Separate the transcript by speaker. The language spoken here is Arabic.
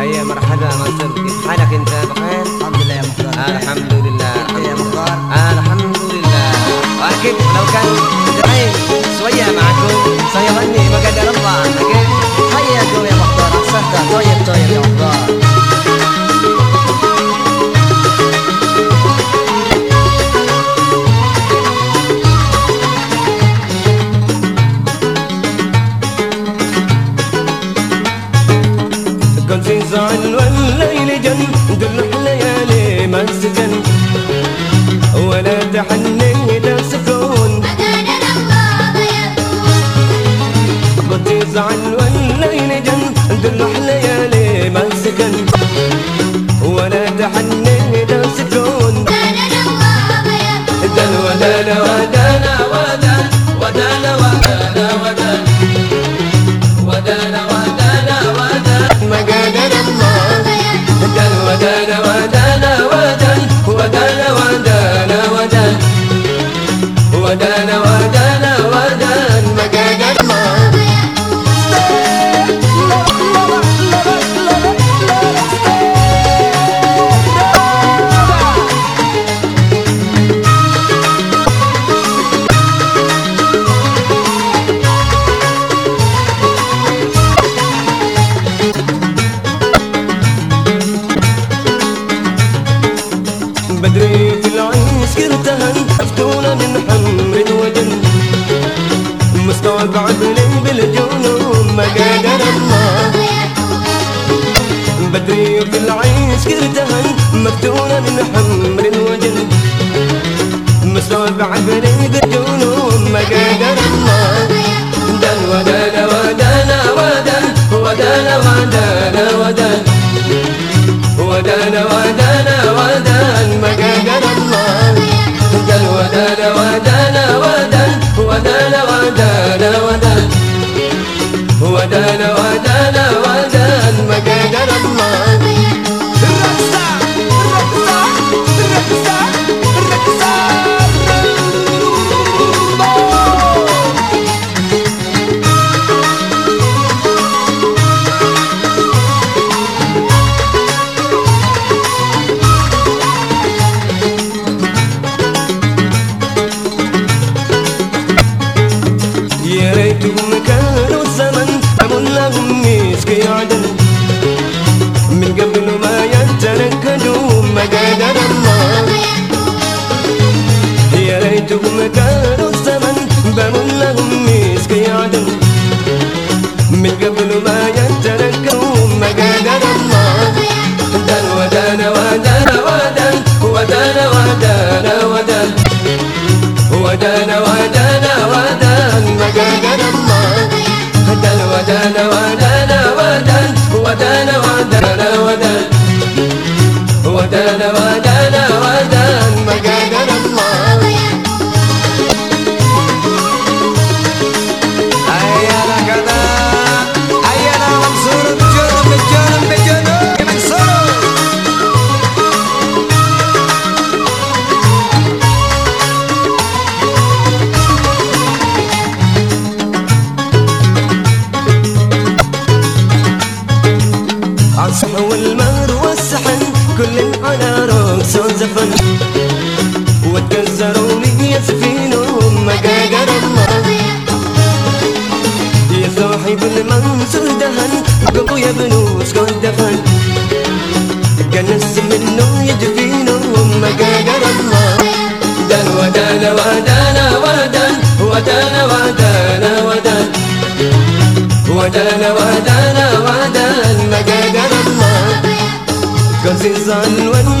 Speaker 1: اي مرحبا منصور. كيف حالك انت؟ بخير؟
Speaker 2: الحمد لله يا مختار.
Speaker 1: الحمد لله.
Speaker 2: الحمد
Speaker 1: لله. الحمد لله. واكيد لو كان لمن سكن بدرية العيش كرتها أفتونا من حمر الوجن مستوى عقلي بالجنون ما قادر الله بدرية العيش كرتها مفتونة من حمر الوجن مستوى بعد عقلي بالجنون ما قادر mañana. زفن. وتكسروني يا سفينة وما قادر الله. يا صاحب المنصور دهن عقبه يا بنو كل دفن. كنس منه يدفينه وما قادر الله. دان ودان ودان ودان ودان ودان ودان. ودان ودان ودان ما قادر الله. قصصا ودان